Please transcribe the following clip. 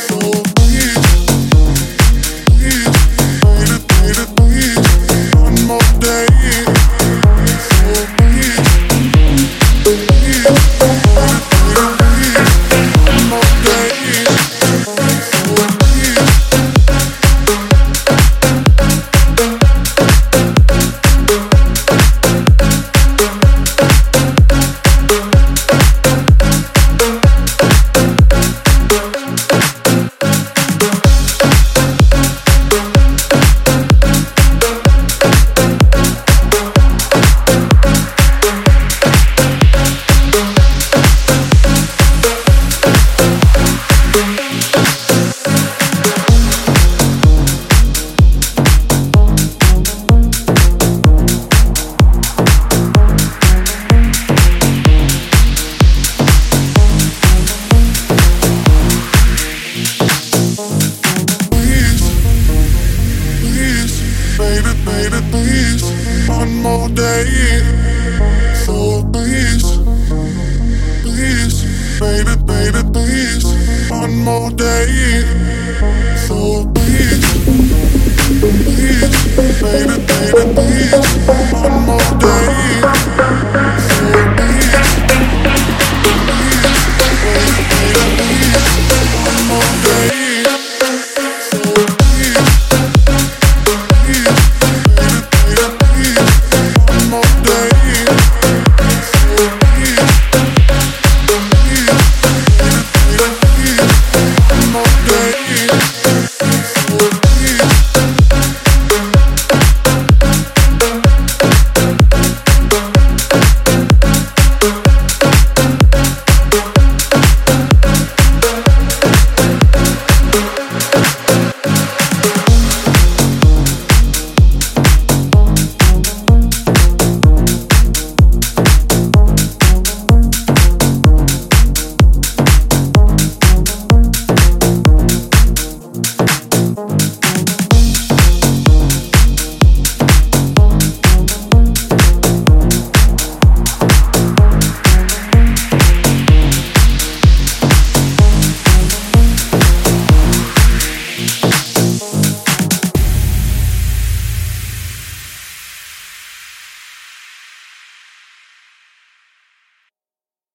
soul. More day. So please, please, baby, baby, please, one more day. So please,